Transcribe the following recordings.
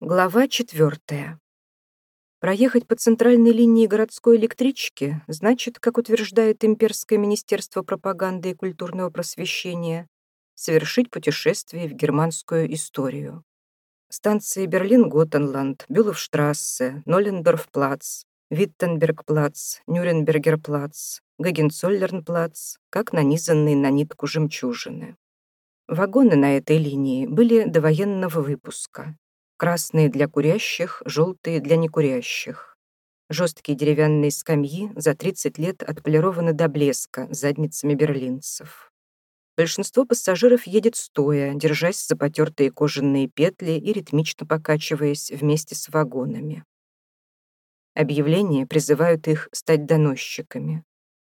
Глава четвертая. Проехать по центральной линии городской электрички значит, как утверждает Имперское министерство пропаганды и культурного просвещения, совершить путешествие в германскую историю. Станции Берлин-Готенланд, Бюловштрассе, Ноллендорф-плац, Виттенберг-плац, Нюрнбергер-плац, Гагенцоллерн-плац, как нанизанные на нитку жемчужины. Вагоны на этой линии были до военного выпуска, Красные для курящих, желтые для некурящих. Жесткие деревянные скамьи за 30 лет отполированы до блеска задницами берлинцев. Большинство пассажиров едет стоя, держась за потертые кожаные петли и ритмично покачиваясь вместе с вагонами. Объявления призывают их стать доносчиками.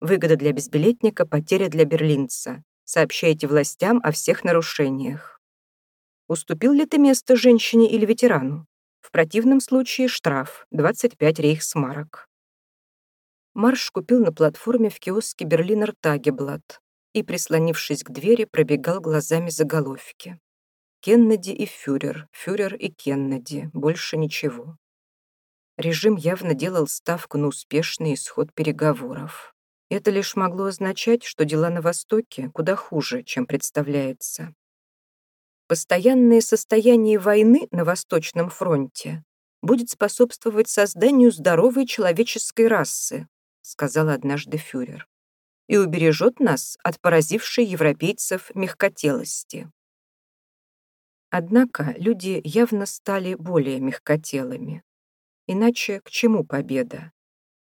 Выгода для безбилетника, потеря для берлинца. Сообщайте властям о всех нарушениях. Уступил ли ты место женщине или ветерану? В противном случае штраф 25 рейхсмарок. Марш купил на платформе в киоске Берлинер Тагеблат и, прислонившись к двери, пробегал глазами заголовки. Кеннеди и фюрер, фюрер и Кеннеди, больше ничего. Режим явно делал ставку на успешный исход переговоров. Это лишь могло означать, что дела на Востоке куда хуже, чем представляется. Постоянное состояние войны на Восточном фронте будет способствовать созданию здоровой человеческой расы, сказал однажды фюрер, и убережет нас от поразившей европейцев мягкотелости. Однако люди явно стали более мягкотелыми. Иначе к чему победа?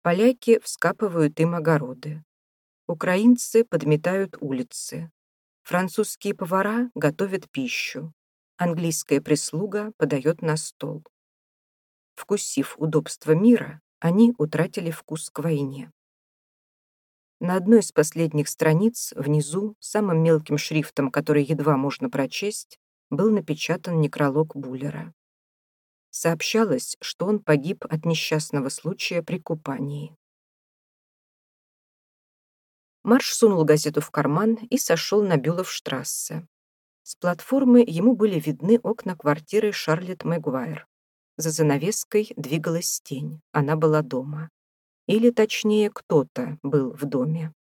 Поляки вскапывают им огороды. Украинцы подметают улицы. Французские повара готовят пищу. Английская прислуга подает на стол. Вкусив удобства мира, они утратили вкус к войне. На одной из последних страниц, внизу, самым мелким шрифтом, который едва можно прочесть, был напечатан некролог Буллера. Сообщалось, что он погиб от несчастного случая при купании. Марш сунул газету в карман и сошел на Бюловштрассе. С платформы ему были видны окна квартиры Шарлетт Мэгуайр. За занавеской двигалась тень, она была дома. Или, точнее, кто-то был в доме.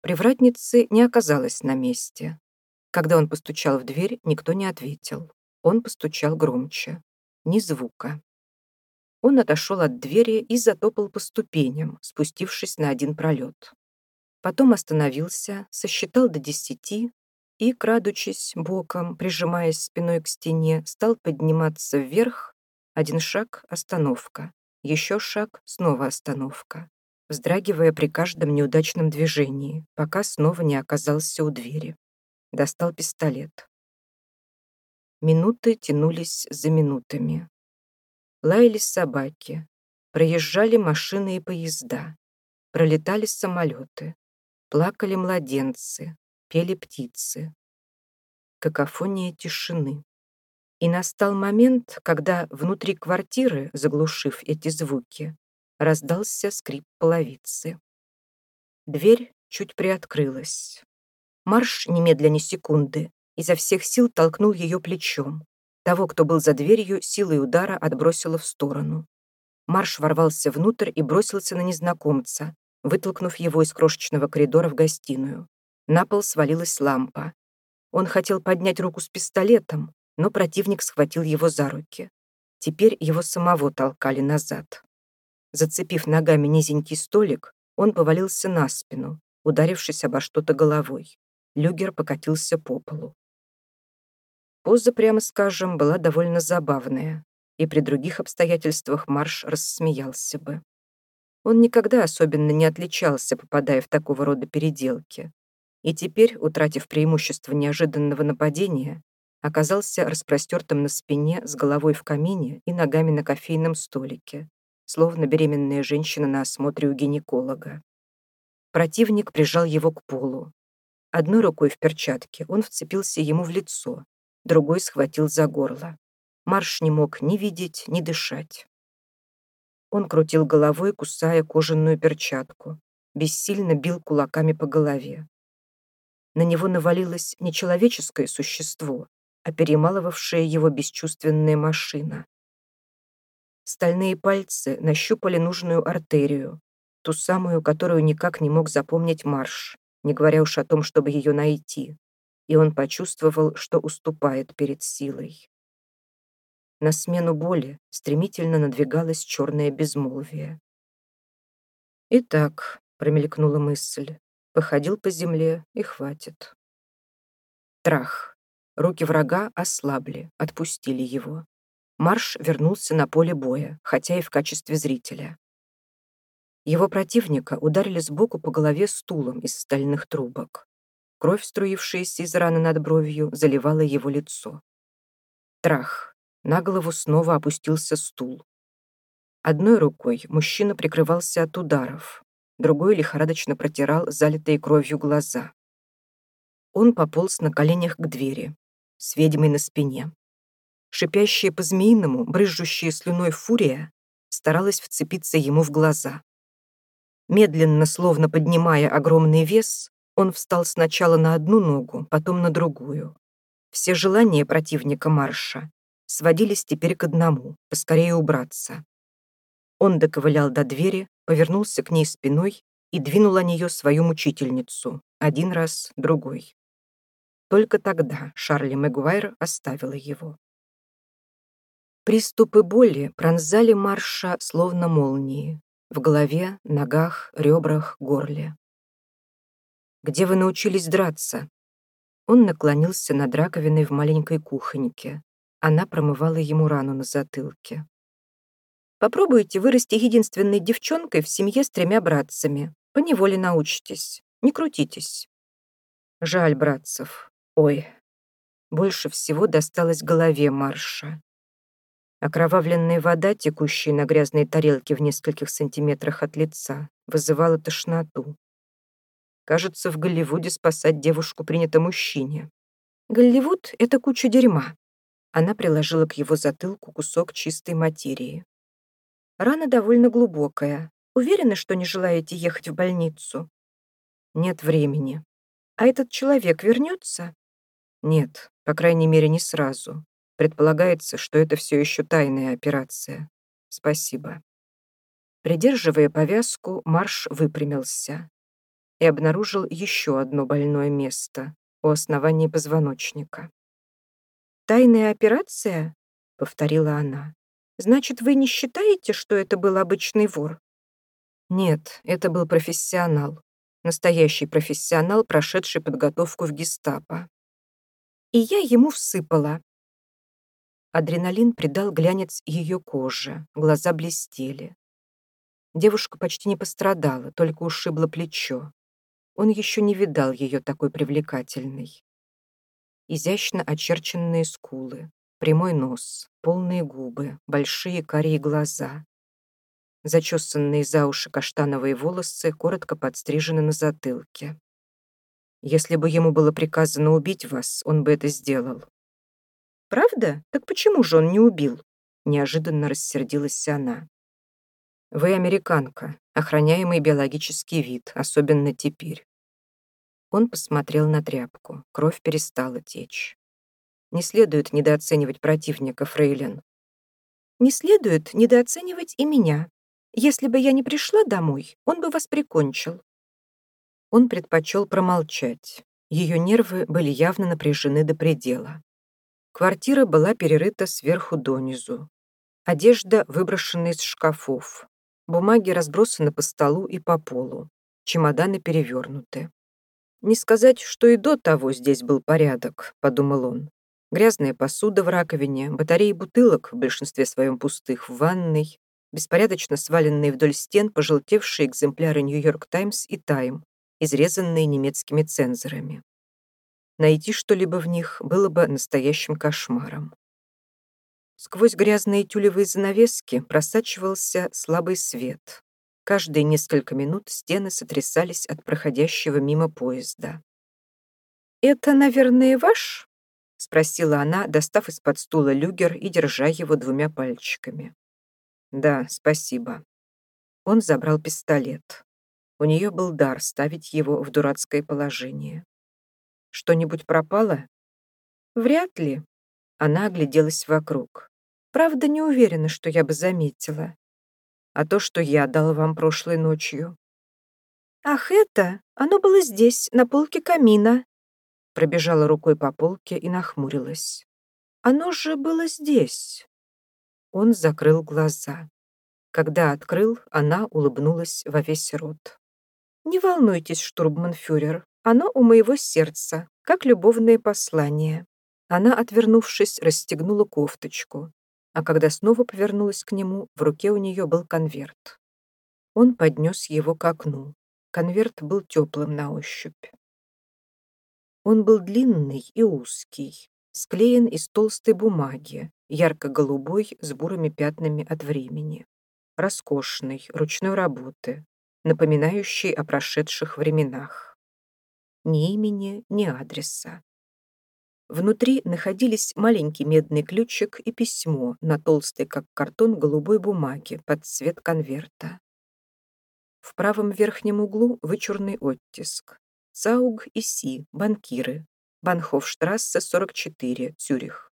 Привратницы не оказалось на месте. Когда он постучал в дверь, никто не ответил. Он постучал громче. Ни звука. Он отошел от двери и затопал по ступеням, спустившись на один пролет. Потом остановился, сосчитал до десяти и, крадучись боком, прижимаясь спиной к стене, стал подниматься вверх. Один шаг — остановка. Еще шаг — снова остановка. Вздрагивая при каждом неудачном движении, пока снова не оказался у двери. Достал пистолет. Минуты тянулись за минутами. Лаялись собаки. Проезжали машины и поезда. Пролетали самолеты. Плакали младенцы, пели птицы. Какофония тишины. И настал момент, когда внутри квартиры, заглушив эти звуки, раздался скрип половицы. Дверь чуть приоткрылась. Марш немедленно секунды изо всех сил толкнул ее плечом. Того, кто был за дверью, силой удара отбросило в сторону. Марш ворвался внутрь и бросился на незнакомца, вытолкнув его из крошечного коридора в гостиную. На пол свалилась лампа. Он хотел поднять руку с пистолетом, но противник схватил его за руки. Теперь его самого толкали назад. Зацепив ногами низенький столик, он повалился на спину, ударившись обо что-то головой. Люгер покатился по полу. Поза, прямо скажем, была довольно забавная, и при других обстоятельствах Марш рассмеялся бы. Он никогда особенно не отличался, попадая в такого рода переделки. И теперь, утратив преимущество неожиданного нападения, оказался распростертым на спине с головой в камине и ногами на кофейном столике, словно беременная женщина на осмотре у гинеколога. Противник прижал его к полу. Одной рукой в перчатке он вцепился ему в лицо, другой схватил за горло. Марш не мог ни видеть, ни дышать. Он крутил головой, кусая кожаную перчатку, бессильно бил кулаками по голове. На него навалилось не человеческое существо, а перемалывавшая его бесчувственная машина. Стальные пальцы нащупали нужную артерию, ту самую, которую никак не мог запомнить Марш, не говоря уж о том, чтобы ее найти. И он почувствовал, что уступает перед силой. На смену боли стремительно надвигалось черное безмолвие. «Итак», — промелькнула мысль, — походил по земле и хватит. Трах. Руки врага ослабли, отпустили его. Марш вернулся на поле боя, хотя и в качестве зрителя. Его противника ударили сбоку по голове стулом из стальных трубок. Кровь, струившаяся из раны над бровью, заливала его лицо. Трах. На голову снова опустился стул. Одной рукой мужчина прикрывался от ударов, другой лихорадочно протирал залитые кровью глаза. Он пополз на коленях к двери, с ведьмой на спине. Шипящая по-змеиному, брызжущая слюной фурия старалась вцепиться ему в глаза. Медленно, словно поднимая огромный вес, он встал сначала на одну ногу, потом на другую. Все желания противника марша сводились теперь к одному — поскорее убраться. Он доковылял до двери, повернулся к ней спиной и двинул о нее свою мучительницу. Один раз, другой. Только тогда Шарли Мэгуайр оставила его. Приступы боли пронзали Марша словно молнии. В голове, ногах, ребрах, горле. «Где вы научились драться?» Он наклонился над раковиной в маленькой кухоньке. Она промывала ему рану на затылке. «Попробуйте вырасти единственной девчонкой в семье с тремя братцами. Поневоле научитесь. Не крутитесь». Жаль братцев. Ой. Больше всего досталось голове Марша. Окровавленная вода, текущая на грязной тарелке в нескольких сантиметрах от лица, вызывала тошноту. Кажется, в Голливуде спасать девушку принято мужчине. Голливуд — это куча дерьма. Она приложила к его затылку кусок чистой материи. Рана довольно глубокая. Уверена, что не желаете ехать в больницу? Нет времени. А этот человек вернется? Нет, по крайней мере, не сразу. Предполагается, что это все еще тайная операция. Спасибо. Придерживая повязку, Марш выпрямился и обнаружил еще одно больное место у основания позвоночника. «Тайная операция?» — повторила она. «Значит, вы не считаете, что это был обычный вор?» «Нет, это был профессионал. Настоящий профессионал, прошедший подготовку в гестапо. И я ему всыпала». Адреналин придал глянец ее коже, глаза блестели. Девушка почти не пострадала, только ушибла плечо. Он еще не видал ее такой привлекательной изящно очерченные скулы, прямой нос, полные губы, большие карие глаза. Зачесанные за уши каштановые волосы коротко подстрижены на затылке. Если бы ему было приказано убить вас, он бы это сделал. «Правда? Так почему же он не убил?» Неожиданно рассердилась она. «Вы американка, охраняемый биологический вид, особенно теперь. Он посмотрел на тряпку. Кровь перестала течь. Не следует недооценивать противника, Фрейлин. Не следует недооценивать и меня. Если бы я не пришла домой, он бы вас прикончил. Он предпочел промолчать. Ее нервы были явно напряжены до предела. Квартира была перерыта сверху донизу. Одежда выброшена из шкафов. Бумаги разбросаны по столу и по полу. Чемоданы перевернуты. «Не сказать, что и до того здесь был порядок», — подумал он. Грязная посуда в раковине, батареи бутылок, в большинстве своем пустых, в ванной, беспорядочно сваленные вдоль стен пожелтевшие экземпляры «Нью-Йорк Таймс» и «Тайм», изрезанные немецкими цензорами. Найти что-либо в них было бы настоящим кошмаром. Сквозь грязные тюлевые занавески просачивался слабый свет. Каждые несколько минут стены сотрясались от проходящего мимо поезда. «Это, наверное, ваш?» — спросила она, достав из-под стула люгер и держа его двумя пальчиками. «Да, спасибо». Он забрал пистолет. У нее был дар ставить его в дурацкое положение. «Что-нибудь пропало?» «Вряд ли». Она огляделась вокруг. Правда, не уверена, что я бы заметила. А то, что я дал вам прошлой ночью. Ах, это? Оно было здесь, на полке камина. Пробежала рукой по полке и нахмурилась. Оно же было здесь. Он закрыл глаза. Когда открыл, она улыбнулась во весь рот. «Не волнуйтесь, штурманфюрер, оно у моего сердца, как любовное послание». Она, отвернувшись, расстегнула кофточку, а когда снова повернулась к нему, в руке у нее был конверт. Он поднес его к окну. Конверт был теплым на ощупь. Он был длинный и узкий, склеен из толстой бумаги, ярко-голубой с бурыми пятнами от времени роскошный, ручной работы, напоминающий о прошедших временах. Ни имени, ни адреса. Внутри находились маленький медный ключик и письмо на толстой, как картон, голубой бумаге под цвет конверта. В правом верхнем углу вычурный оттиск. Цауг и Си, банкиры. Банхофштрассе, 44, Цюрих.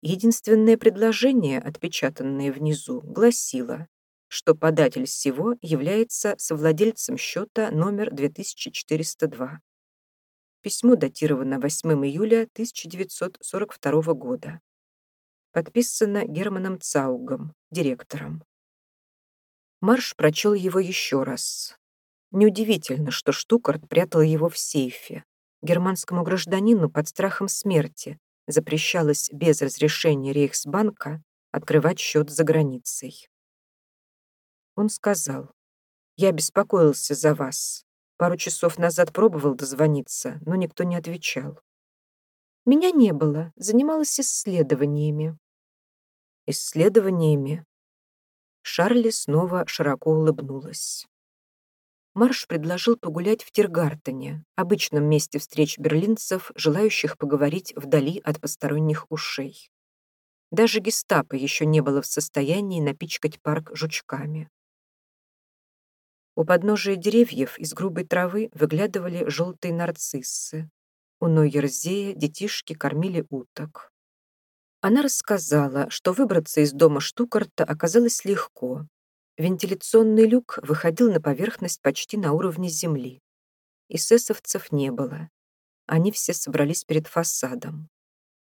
Единственное предложение, отпечатанное внизу, гласило, что податель всего является совладельцем счета номер 2402. Письмо датировано 8 июля 1942 года. Подписано Германом Цаугом, директором. Марш прочел его еще раз. Неудивительно, что Штукарт прятал его в сейфе. Германскому гражданину под страхом смерти, запрещалось без разрешения Рейхсбанка открывать счет за границей. Он сказал, «Я беспокоился за вас. Пару часов назад пробовал дозвониться, но никто не отвечал. Меня не было, занималась исследованиями». «Исследованиями?» Шарли снова широко улыбнулась. Марш предложил погулять в Тиргартене, обычном месте встреч берлинцев, желающих поговорить вдали от посторонних ушей. Даже гестапо еще не было в состоянии напичкать парк жучками. У подножия деревьев из грубой травы выглядывали желтые нарциссы. У Нойерзея детишки кормили уток. Она рассказала, что выбраться из дома Штукарта оказалось легко, Вентиляционный люк выходил на поверхность почти на уровне земли. Эсэсовцев не было. Они все собрались перед фасадом.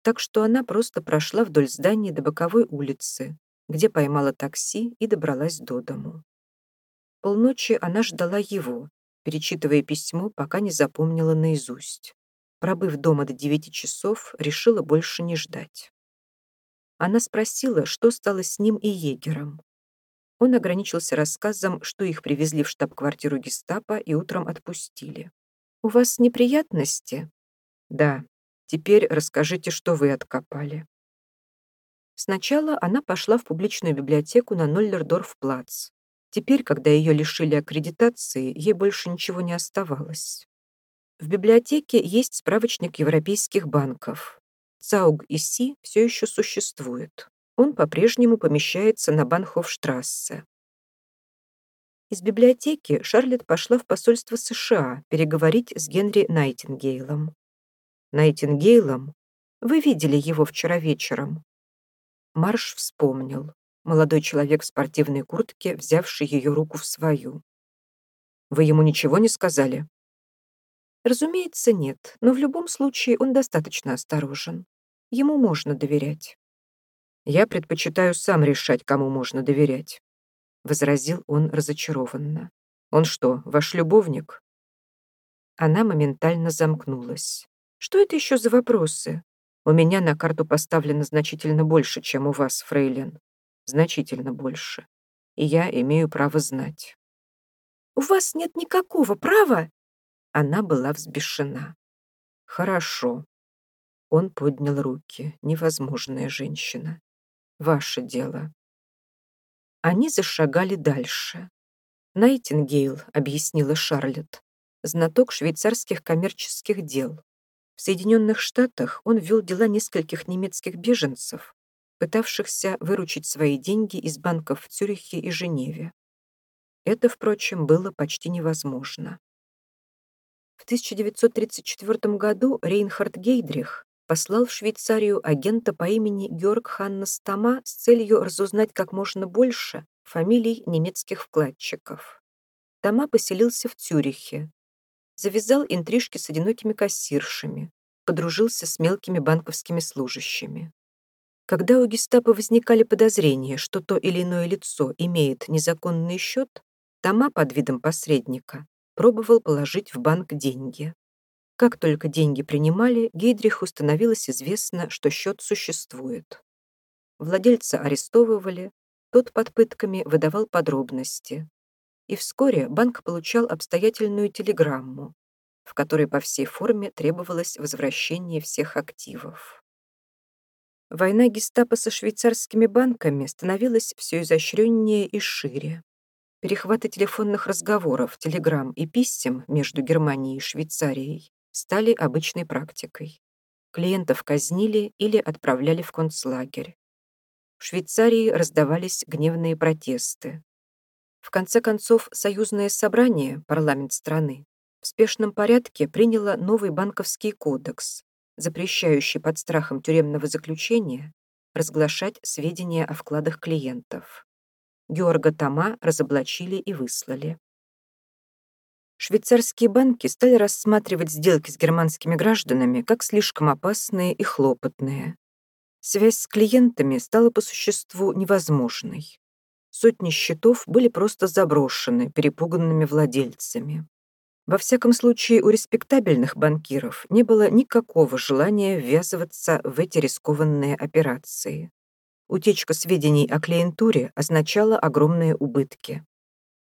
Так что она просто прошла вдоль здания до боковой улицы, где поймала такси и добралась до дому. Полночи она ждала его, перечитывая письмо, пока не запомнила наизусть. Пробыв дома до девяти часов, решила больше не ждать. Она спросила, что стало с ним и егером. Он ограничился рассказом, что их привезли в штаб-квартиру гестапо и утром отпустили. «У вас неприятности?» «Да. Теперь расскажите, что вы откопали». Сначала она пошла в публичную библиотеку на Ноллердорф-плац. Теперь, когда ее лишили аккредитации, ей больше ничего не оставалось. В библиотеке есть справочник европейских банков. ЦАУГ и СИ все еще существует он по-прежнему помещается на Банхофштрассе. Из библиотеки Шарлетт пошла в посольство США переговорить с Генри Найтингейлом. Найтингейлом? Вы видели его вчера вечером. Марш вспомнил. Молодой человек в спортивной куртке, взявший ее руку в свою. Вы ему ничего не сказали? Разумеется, нет, но в любом случае он достаточно осторожен. Ему можно доверять. Я предпочитаю сам решать, кому можно доверять», — возразил он разочарованно. «Он что, ваш любовник?» Она моментально замкнулась. «Что это еще за вопросы? У меня на карту поставлено значительно больше, чем у вас, фрейлин. Значительно больше. И я имею право знать». «У вас нет никакого права?» Она была взбешена. «Хорошо». Он поднял руки. Невозможная женщина. Ваше дело». Они зашагали дальше. «Найтингейл», — объяснила Шарлетт, знаток швейцарских коммерческих дел. В Соединенных Штатах он вел дела нескольких немецких беженцев, пытавшихся выручить свои деньги из банков в Цюрихе и Женеве. Это, впрочем, было почти невозможно. В 1934 году Рейнхард Гейдрих послал в Швейцарию агента по имени Георг Ханнес Тома с целью разузнать как можно больше фамилий немецких вкладчиков. Тома поселился в Цюрихе, завязал интрижки с одинокими кассиршами, подружился с мелкими банковскими служащими. Когда у гестапо возникали подозрения, что то или иное лицо имеет незаконный счет, Тома под видом посредника пробовал положить в банк деньги. Как только деньги принимали, Гейдриху становилось известно, что счет существует. Владельца арестовывали, тот под пытками выдавал подробности. И вскоре банк получал обстоятельную телеграмму, в которой по всей форме требовалось возвращение всех активов. Война гестапо со швейцарскими банками становилась все изощреннее и шире. Перехваты телефонных разговоров, телеграмм и писем между Германией и Швейцарией стали обычной практикой. Клиентов казнили или отправляли в концлагерь. В Швейцарии раздавались гневные протесты. В конце концов, союзное собрание, парламент страны, в спешном порядке приняло новый банковский кодекс, запрещающий под страхом тюремного заключения разглашать сведения о вкладах клиентов. Георга Тома разоблачили и выслали. Швейцарские банки стали рассматривать сделки с германскими гражданами как слишком опасные и хлопотные. Связь с клиентами стала по существу невозможной. Сотни счетов были просто заброшены перепуганными владельцами. Во всяком случае, у респектабельных банкиров не было никакого желания ввязываться в эти рискованные операции. Утечка сведений о клиентуре означала огромные убытки.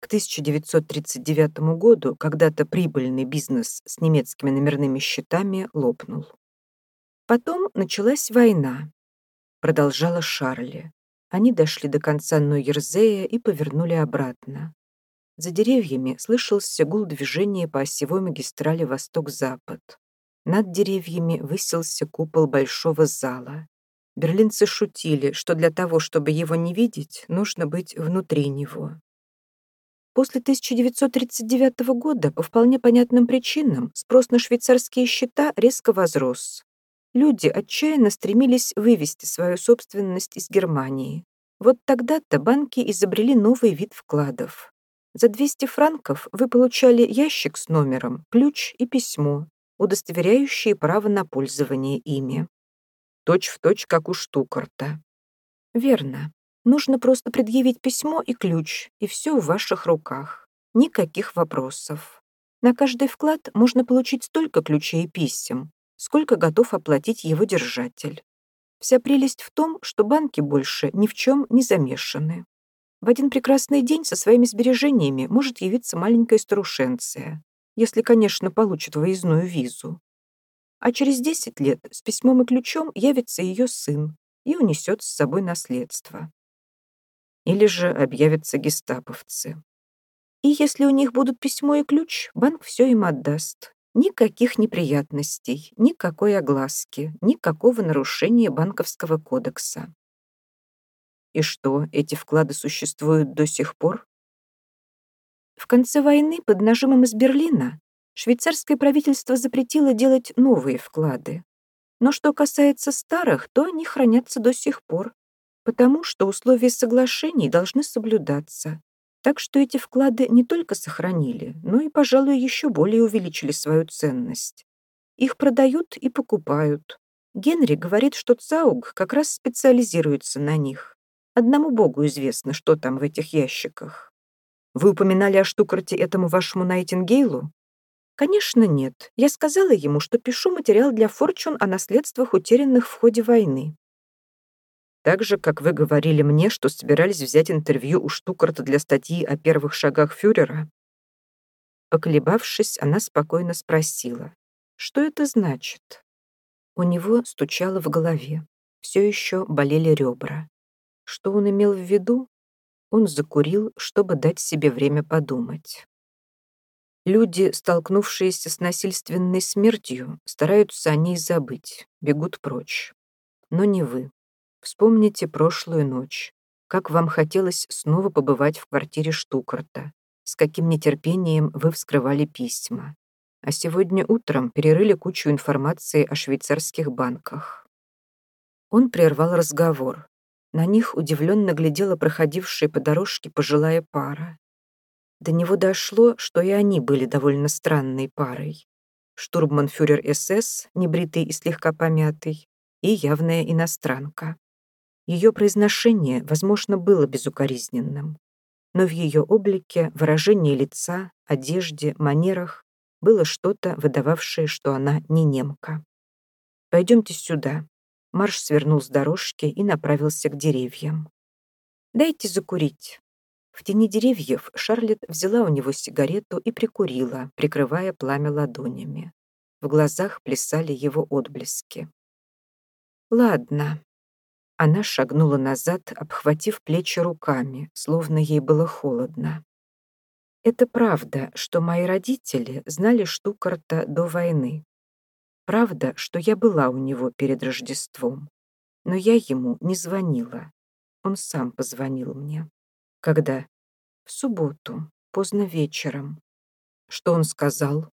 К 1939 году когда-то прибыльный бизнес с немецкими номерными счетами лопнул. Потом началась война. Продолжала Шарли. Они дошли до конца Нойерзея и повернули обратно. За деревьями слышался гул движения по осевой магистрали восток-запад. Над деревьями высился купол большого зала. Берлинцы шутили, что для того, чтобы его не видеть, нужно быть внутри него. После 1939 года по вполне понятным причинам спрос на швейцарские счета резко возрос. Люди отчаянно стремились вывести свою собственность из Германии. Вот тогда-то банки изобрели новый вид вкладов. За 200 франков вы получали ящик с номером, ключ и письмо, удостоверяющие право на пользование ими точь в точь, как у Штукарта. Верно. Нужно просто предъявить письмо и ключ, и все в ваших руках. Никаких вопросов. На каждый вклад можно получить столько ключей и писем, сколько готов оплатить его держатель. Вся прелесть в том, что банки больше ни в чем не замешаны. В один прекрасный день со своими сбережениями может явиться маленькая старушенция, если, конечно, получит выездную визу а через 10 лет с письмом и ключом явится ее сын и унесет с собой наследство. Или же объявятся гестаповцы. И если у них будут письмо и ключ, банк все им отдаст. Никаких неприятностей, никакой огласки, никакого нарушения банковского кодекса. И что, эти вклады существуют до сих пор? В конце войны под нажимом из Берлина швейцарское правительство запретило делать новые вклады. Но что касается старых, то они хранятся до сих пор, потому что условия соглашений должны соблюдаться. Так что эти вклады не только сохранили, но и, пожалуй, еще более увеличили свою ценность. Их продают и покупают. Генри говорит, что Цауг как раз специализируется на них. Одному богу известно, что там в этих ящиках. Вы упоминали о штукарте этому вашему Найтингейлу? Конечно, нет. Я сказала ему, что пишу материал для Форчун о наследствах, утерянных в ходе войны. Так же, как вы говорили мне, что собирались взять интервью у Штукарта для статьи о первых шагах фюрера. Поколебавшись, она спокойно спросила, что это значит? У него стучало в голове. Все еще болели ребра. Что он имел в виду? Он закурил, чтобы дать себе время подумать. Люди, столкнувшиеся с насильственной смертью, стараются о ней забыть, бегут прочь. Но не вы. Вспомните прошлую ночь. Как вам хотелось снова побывать в квартире Штукарта. С каким нетерпением вы вскрывали письма. а сегодня утром перерыли кучу информации о швейцарских банках. Он прервал разговор. На них удивленно глядела проходившая по дорожке пожилая пара. До него дошло, что и они были довольно странной парой. Штурманфюрер СС, небритый и слегка помятый, и явная иностранка. Ее произношение, возможно, было безукоризненным, но в ее облике, выражении лица, одежде, манерах было что-то, выдававшее, что она не немка. «Пойдемте сюда». Марш свернул с дорожки и направился к деревьям. «Дайте закурить». В тени деревьев Шарлетт взяла у него сигарету и прикурила, прикрывая пламя ладонями. В глазах плясали его отблески. «Ладно». Она шагнула назад, обхватив плечи руками, словно ей было холодно. Это правда, что мои родители знали Штукарта до войны. Правда, что я была у него перед Рождеством. Но я ему не звонила. Он сам позвонил мне. Когда? В субботу, поздно вечером. Что он сказал?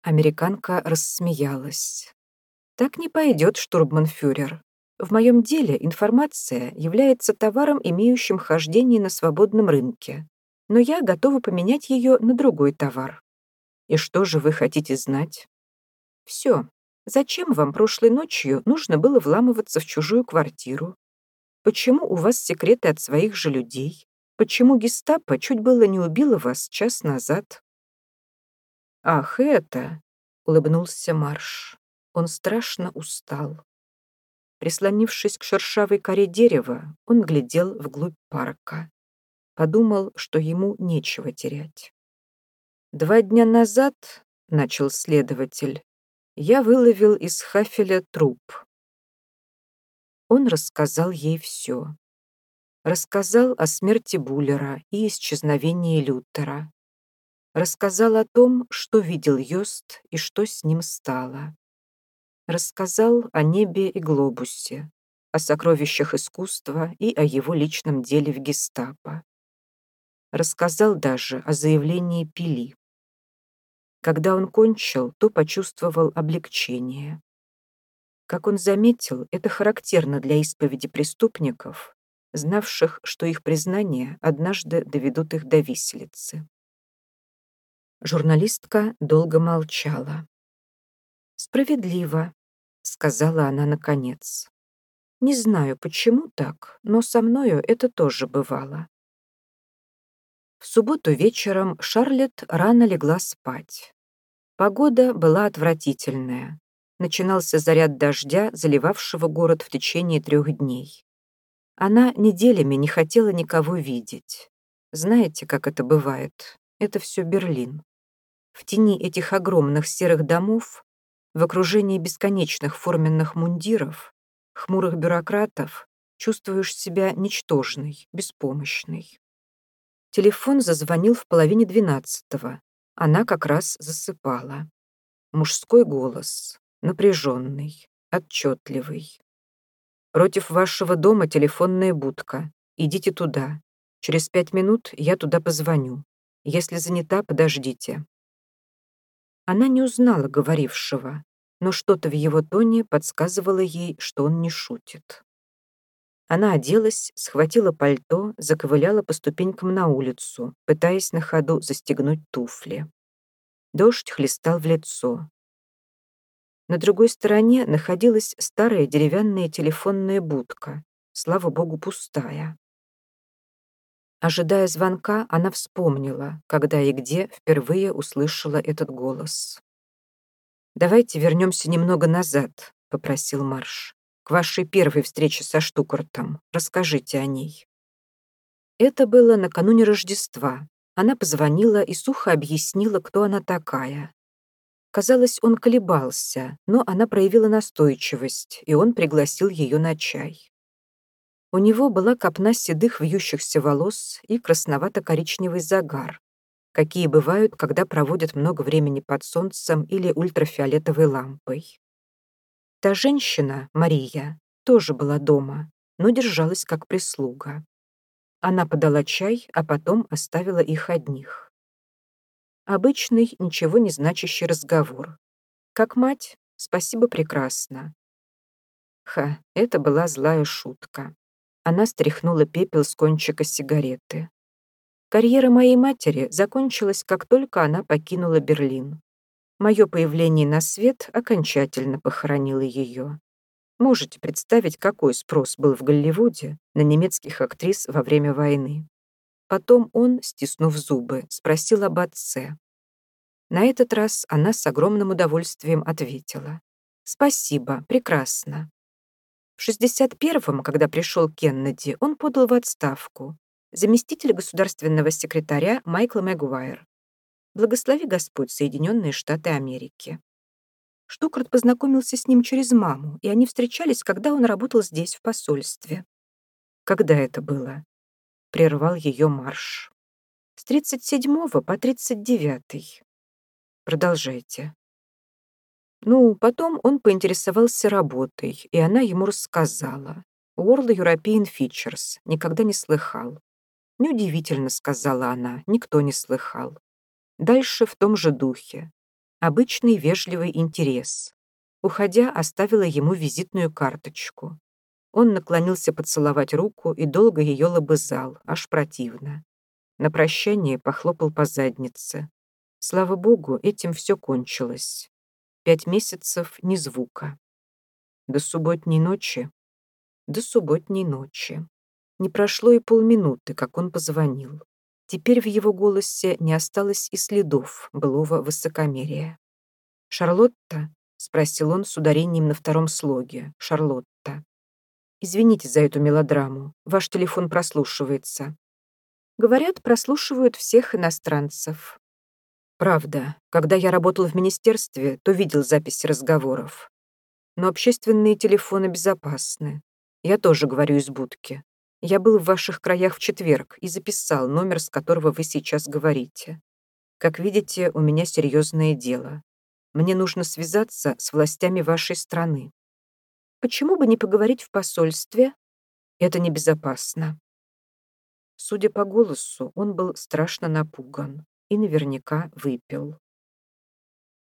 Американка рассмеялась. Так не пойдет, штурманфюрер. В моем деле информация является товаром, имеющим хождение на свободном рынке но я готова поменять ее на другой товар. И что же вы хотите знать? Все. Зачем вам прошлой ночью нужно было вламываться в чужую квартиру? Почему у вас секреты от своих же людей? Почему гестапо чуть было не убило вас час назад? Ах, это... Улыбнулся Марш. Он страшно устал. Прислонившись к шершавой коре дерева, он глядел вглубь парка. Подумал, что ему нечего терять. «Два дня назад, — начал следователь, — я выловил из Хафеля труп. Он рассказал ей все. Рассказал о смерти Буллера и исчезновении Лютера. Рассказал о том, что видел Йост и что с ним стало. Рассказал о небе и глобусе, о сокровищах искусства и о его личном деле в гестапо рассказал даже о заявлении Пили. Когда он кончил, то почувствовал облегчение. Как он заметил, это характерно для исповеди преступников, знавших, что их признания однажды доведут их до виселицы. Журналистка долго молчала. «Справедливо», — сказала она наконец. «Не знаю, почему так, но со мною это тоже бывало. В субботу вечером Шарлетт рано легла спать. Погода была отвратительная. Начинался заряд дождя, заливавшего город в течение трех дней. Она неделями не хотела никого видеть. Знаете, как это бывает? Это все Берлин. В тени этих огромных серых домов, в окружении бесконечных форменных мундиров, хмурых бюрократов, чувствуешь себя ничтожной, беспомощной. Телефон зазвонил в половине двенадцатого. Она как раз засыпала. Мужской голос, напряженный, отчетливый. «Против вашего дома телефонная будка. Идите туда. Через пять минут я туда позвоню. Если занята, подождите». Она не узнала говорившего, но что-то в его тоне подсказывало ей, что он не шутит. Она оделась, схватила пальто, заковыляла по ступенькам на улицу, пытаясь на ходу застегнуть туфли. Дождь хлестал в лицо. На другой стороне находилась старая деревянная телефонная будка, слава богу, пустая. Ожидая звонка, она вспомнила, когда и где впервые услышала этот голос. «Давайте вернемся немного назад», — попросил Марш к вашей первой встрече со Штукартом. Расскажите о ней». Это было накануне Рождества. Она позвонила и сухо объяснила, кто она такая. Казалось, он колебался, но она проявила настойчивость, и он пригласил ее на чай. У него была копна седых вьющихся волос и красновато-коричневый загар, какие бывают, когда проводят много времени под солнцем или ультрафиолетовой лампой. Та женщина, Мария, тоже была дома, но держалась как прислуга. Она подала чай, а потом оставила их одних. Обычный, ничего не значащий разговор. Как мать, спасибо прекрасно. Ха, это была злая шутка. Она стряхнула пепел с кончика сигареты. Карьера моей матери закончилась, как только она покинула Берлин. Мое появление на свет окончательно похоронило ее. Можете представить, какой спрос был в Голливуде на немецких актрис во время войны. Потом он, стиснув зубы, спросил об отце. На этот раз она с огромным удовольствием ответила. «Спасибо, прекрасно». В 61-м, когда пришел Кеннеди, он подал в отставку. Заместитель государственного секретаря Майкл Мэгуайр. Благослови Господь Соединенные Штаты Америки. Штукарт познакомился с ним через маму, и они встречались, когда он работал здесь, в посольстве. Когда это было? Прервал ее марш. С 37 по 39. Продолжайте. Ну, потом он поинтересовался работой, и она ему рассказала. World European Features. Никогда не слыхал. Неудивительно, сказала она, никто не слыхал. Дальше в том же духе. Обычный вежливый интерес. Уходя, оставила ему визитную карточку. Он наклонился поцеловать руку и долго ее лобызал, аж противно. На прощание похлопал по заднице. Слава богу, этим все кончилось. Пять месяцев ни звука. До субботней ночи? До субботней ночи. Не прошло и полминуты, как он позвонил. Теперь в его голосе не осталось и следов былого высокомерия. «Шарлотта?» — спросил он с ударением на втором слоге. «Шарлотта». «Извините за эту мелодраму. Ваш телефон прослушивается». Говорят, прослушивают всех иностранцев. Правда, когда я работал в министерстве, то видел записи разговоров. Но общественные телефоны безопасны. Я тоже говорю из будки. Я был в ваших краях в четверг и записал номер, с которого вы сейчас говорите. Как видите, у меня серьезное дело. Мне нужно связаться с властями вашей страны. Почему бы не поговорить в посольстве? Это небезопасно. Судя по голосу, он был страшно напуган и наверняка выпил.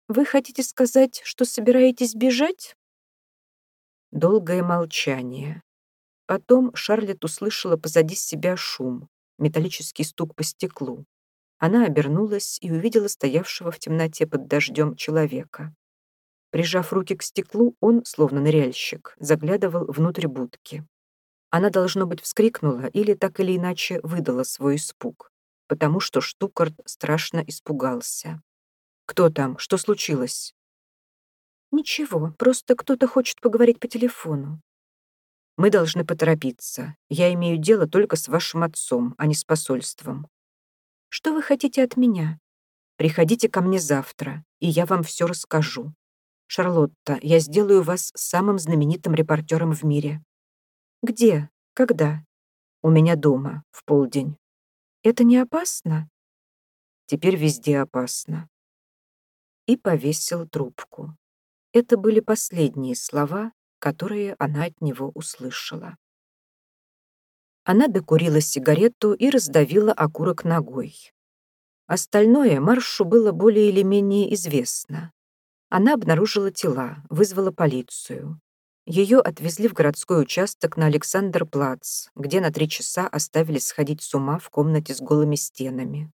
«Вы хотите сказать, что собираетесь бежать?» Долгое молчание. Потом Шарлетт услышала позади себя шум, металлический стук по стеклу. Она обернулась и увидела стоявшего в темноте под дождем человека. Прижав руки к стеклу, он, словно ныряльщик, заглядывал внутрь будки. Она, должно быть, вскрикнула или так или иначе выдала свой испуг, потому что Штукарт страшно испугался. «Кто там? Что случилось?» «Ничего, просто кто-то хочет поговорить по телефону. Мы должны поторопиться. Я имею дело только с вашим отцом, а не с посольством. Что вы хотите от меня? Приходите ко мне завтра, и я вам все расскажу. Шарлотта, я сделаю вас самым знаменитым репортером в мире. Где? Когда? У меня дома, в полдень. Это не опасно? Теперь везде опасно. И повесил трубку. Это были последние слова, которые она от него услышала. Она докурила сигарету и раздавила окурок ногой. Остальное Маршу было более или менее известно. Она обнаружила тела, вызвала полицию. Ее отвезли в городской участок на Александр-Плац, где на три часа оставили сходить с ума в комнате с голыми стенами.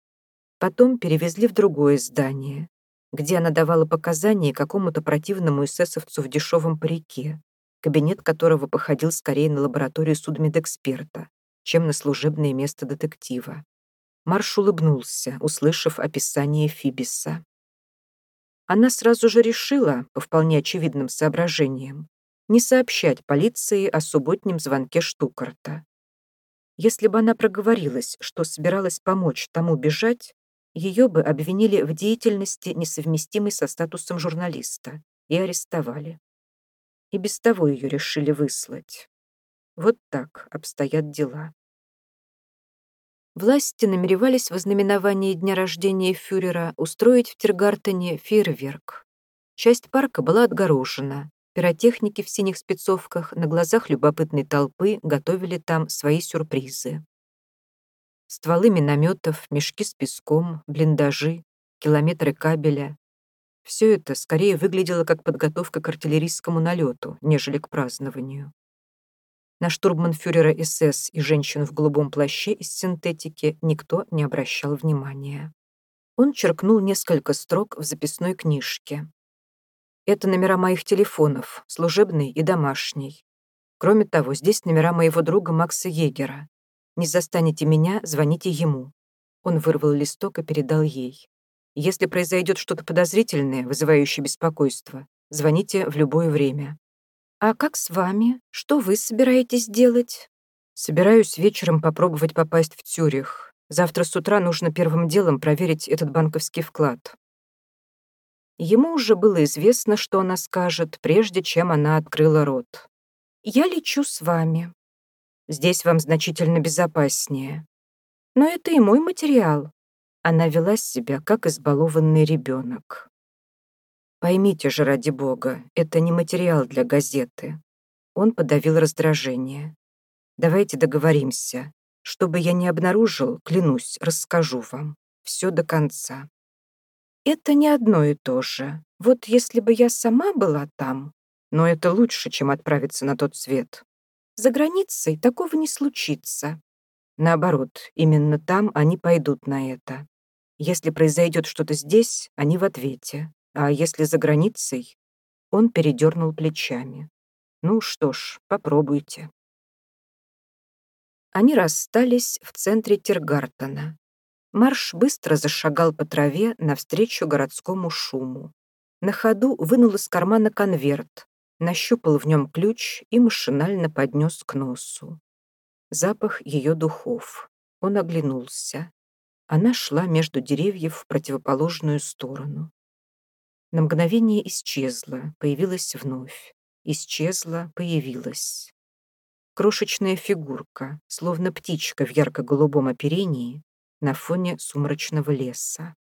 Потом перевезли в другое здание, где она давала показания какому-то противному эсэсовцу в дешевом парике, кабинет которого походил скорее на лабораторию судмедэксперта, чем на служебное место детектива. Марш улыбнулся, услышав описание Фибиса. Она сразу же решила, по вполне очевидным соображениям, не сообщать полиции о субботнем звонке Штукарта. Если бы она проговорилась, что собиралась помочь тому бежать, ее бы обвинили в деятельности, несовместимой со статусом журналиста, и арестовали и без того ее решили выслать. Вот так обстоят дела. Власти намеревались в ознаменовании дня рождения фюрера устроить в Тиргартене фейерверк. Часть парка была отгорожена. Пиротехники в синих спецовках на глазах любопытной толпы готовили там свои сюрпризы. Стволы минометов, мешки с песком, блиндажи. километры кабеля. Все это скорее выглядело как подготовка к артиллерийскому налету, нежели к празднованию. На штурманфюрера СС и женщину в голубом плаще из синтетики никто не обращал внимания. Он черкнул несколько строк в записной книжке. Это номера моих телефонов, служебный и домашний. Кроме того, здесь номера моего друга Макса Егера. Не застанете меня, звоните ему. Он вырвал листок и передал ей. Если произойдет что-то подозрительное, вызывающее беспокойство, звоните в любое время. «А как с вами? Что вы собираетесь делать?» «Собираюсь вечером попробовать попасть в Цюрих. Завтра с утра нужно первым делом проверить этот банковский вклад». Ему уже было известно, что она скажет, прежде чем она открыла рот. «Я лечу с вами. Здесь вам значительно безопаснее. Но это и мой материал». Она вела себя, как избалованный ребенок. Поймите же, ради бога, это не материал для газеты. Он подавил раздражение. Давайте договоримся. Чтобы я не обнаружил, клянусь, расскажу вам. Все до конца. Это не одно и то же. Вот если бы я сама была там, но это лучше, чем отправиться на тот свет. За границей такого не случится. Наоборот, именно там они пойдут на это. Если произойдет что-то здесь, они в ответе. А если за границей? Он передернул плечами. Ну что ж, попробуйте. Они расстались в центре Тиргартена. Марш быстро зашагал по траве навстречу городскому шуму. На ходу вынул из кармана конверт, нащупал в нем ключ и машинально поднес к носу. Запах ее духов. Он оглянулся. Она шла между деревьев в противоположную сторону. На мгновение исчезла, появилась вновь. Исчезла, появилась. Крошечная фигурка, словно птичка в ярко-голубом оперении, на фоне сумрачного леса.